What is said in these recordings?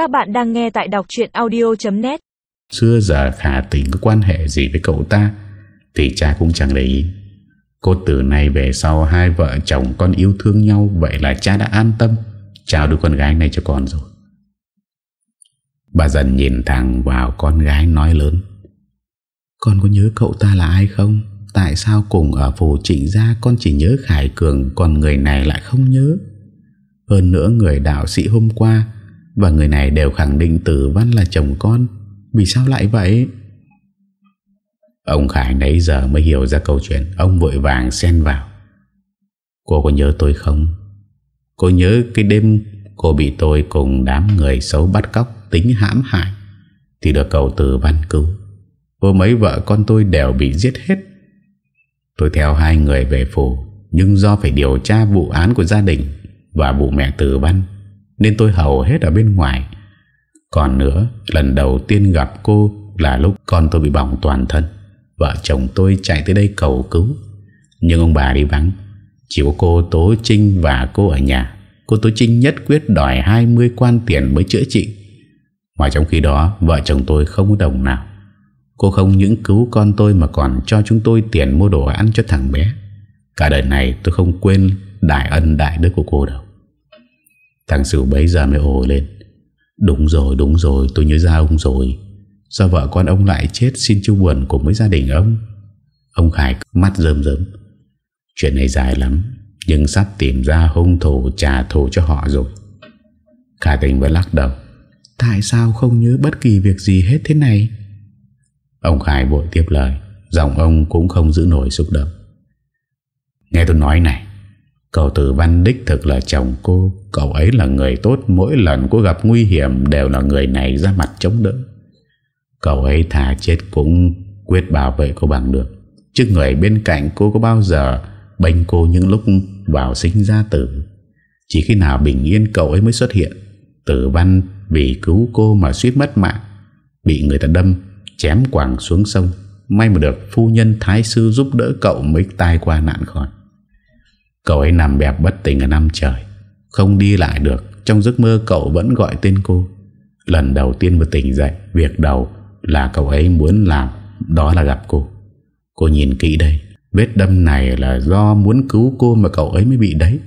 Các bạn đang nghe tại đọc chuyện audio.net Xưa giờ khả tình có quan hệ gì với cậu ta? Thì cha cũng chẳng để ý. Cô từ nay về sau Hai vợ chồng con yêu thương nhau, Vậy là cha đã an tâm. Chào đứa con gái này cho con rồi. Bà dần nhìn thẳng vào con gái nói lớn. Con có nhớ cậu ta là ai không? Tại sao cùng ở phủ trịnh gia Con chỉ nhớ Khải Cường, Còn người này lại không nhớ? Hơn nữa người đạo sĩ hôm qua và người này đều khẳng định tử văn là chồng con. Vì sao lại vậy? Ông Khải nãy giờ mới hiểu ra câu chuyện. Ông vội vàng xen vào. Cô có nhớ tôi không? Cô nhớ cái đêm cô bị tôi cùng đám người xấu bắt cóc tính hãm hại, Thì được cầu tử văn cứu. Cô mấy vợ con tôi đều bị giết hết. Tôi theo hai người về phủ, Nhưng do phải điều tra vụ án của gia đình Và vụ mẹ tử văn. Nên tôi hầu hết ở bên ngoài. Còn nữa, Lần đầu tiên gặp cô Là lúc con tôi bị bỏng toàn thân. Vợ chồng tôi chạy tới đây cầu cứu. Nhưng ông bà đi vắng. Chỉ có cô Tố Trinh và cô ở nhà. Cô Tố Trinh nhất quyết đòi 20 quan tiền mới chữa trị. Mà trong khi đó, Vợ chồng tôi không có đồng nào. Cô không những cứu con tôi Mà còn cho chúng tôi tiền mua đồ ăn cho thằng bé. Cả đời này tôi không quên Đại ân đại đức của cô đâu. Thằng Sửu bấy giờ mới ồ lên. Đúng rồi đúng rồi, tôi nhớ ra ông rồi. Sao vợ con ông lại chết Xin chú buồn cùng với gia đình ông? Ông Khải mắt rơm rớm. Chuyện này dài lắm, Nhưng sắp tìm ra hung thủ trả thù cho họ rồi. Khả tình vẫn lắc đầu. Tại sao không nhớ bất kỳ việc gì hết thế này? Ông Khải vội tiếp lời, Giọng ông cũng không giữ nổi xúc động. Nghe tôi nói này Cậu tử văn đích thực là chồng cô. Cậu ấy là người tốt. Mỗi lần cô gặp nguy hiểm Đều là người này ra mặt chống đỡ. Cậu ấy thà chết cũng Quyết bảo vệ cô bằng được. Chứ người bên cạnh cô có bao giờ Bênh cô những lúc vào sinh ra tử? Chỉ khi nào bình yên cậu ấy mới xuất hiện, Tử văn vì cứu cô mà suýt mất mạng, Bị người ta đâm, Chém quảng xuống sông. May mà được phu nhân thái sư giúp đỡ cậu Mới tai qua nạn khỏi. Cậu ấy nằm bẹp bất tỉnh ở năm trời, Không đi lại được. Trong giấc mơ, cậu vẫn gọi tên cô. Lần đầu tiên vừa tỉnh dậy, Việc đầu là cậu ấy muốn làm, Đó là gặp cô. Cô nhìn kỹ đây, Vết đâm này là do muốn cứu cô Mà cậu ấy mới bị đấy.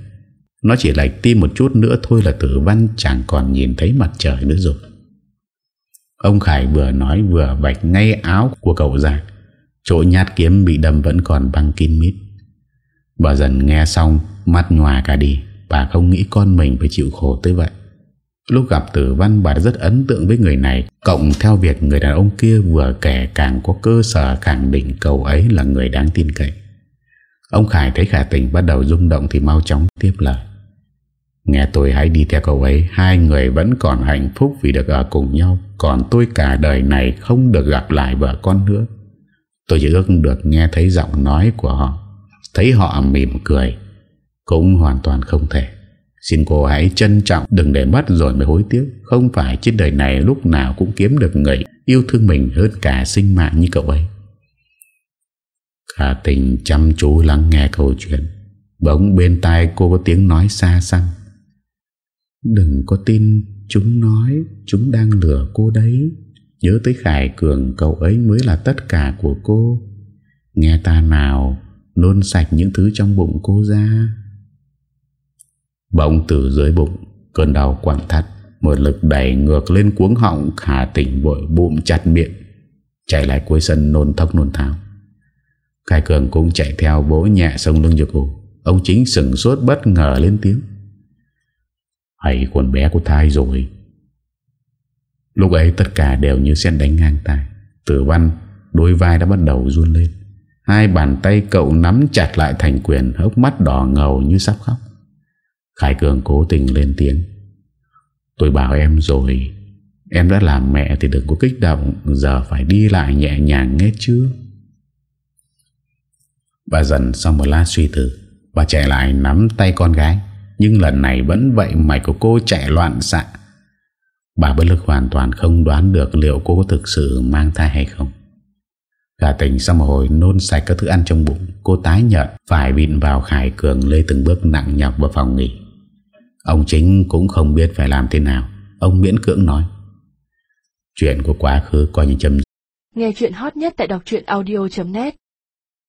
Nó chỉ lệch tim một chút nữa thôi là tử văn Chẳng còn nhìn thấy mặt trời nữa rồi. Ông Khải vừa nói vừa vạch ngay áo của cậu ra. Chỗ nhát kiếm bị đâm vẫn còn băng kín mít. Bà dần nghe xong, Mắt nhòa cả đi, Bà không nghĩ con mình phải chịu khổ tới vậy. Lúc gặp tử văn, bà rất ấn tượng với người này, Cộng theo việc người đàn ông kia vừa kể càng có cơ sở khẳng định cậu ấy là người đáng tin cậy. Ông Khải thấy khả tình bắt đầu rung động thì mau chóng tiếp lời. Nghe tôi hãy đi theo cậu ấy, Hai người vẫn còn hạnh phúc vì được ở cùng nhau, Còn tôi cả đời này không được gặp lại vợ con nữa. Tôi chỉ ước được nghe thấy giọng nói của họ. Thấy họ mỉm cười, Cũng hoàn toàn không thể. Xin cô hãy trân trọng, Đừng để mất rồi mới hối tiếc. Không phải trên đời này lúc nào cũng kiếm được người Yêu thương mình hơn cả sinh mạng như cậu ấy. Khả tình chăm chú lắng nghe câu chuyện. Bỗng bên tai cô có tiếng nói xa xăm. Đừng có tin chúng nói, Chúng đang lừa cô đấy. Nhớ tới Khải Cường, Cậu ấy mới là tất cả của cô. Nghe ta nào Nôn sạch những thứ trong bụng cô ra. Bỗng từ dưới bụng, Cơn đau quặn thắt, Một lực đẩy ngược lên cuống họng Khả tỉnh vội bụng chặt miệng, Chạy lại cuối sân nôn thốc nôn tháo. Khai Cường cũng chạy theo vỗ nhẹ sông lưng cho cô Ông chính sừng sốt bất ngờ lên tiếng. Hãy con bé của thai rồi. Lúc ấy tất cả đều như sen đánh ngang tay Tử văn Đôi vai đã bắt đầu run lên. Hai bàn tay cậu nắm chặt lại thành quyền, Hốc mắt đỏ ngầu như sắp khóc. Khải Cường cố tình lên tiếng. Tôi bảo em rồi, Em đã làm mẹ thì đừng có kích động, Giờ phải đi lại nhẹ nhàng nghe chứ. Bà dần sau một lát suy tư, Bà chạy lại nắm tay con gái. Nhưng lần này vẫn vậy mày của cô chạy loạn xạ. Bà bất lực hoàn toàn không đoán được Liệu cô có thực sự mang thai hay không. Cả tỉnh sau một hồi nôn sạch các thức ăn trong bụng, Cô tái nhận Phải bịn vào Khải Cường Lê từng bước nặng nhọc vào phòng nghỉ. Ông chính cũng không biết phải làm thế nào. Ông miễn cưỡng nói, Chuyện của quá khứ coi như chấm Nghe chuyện hot nhất tại đọc audio.net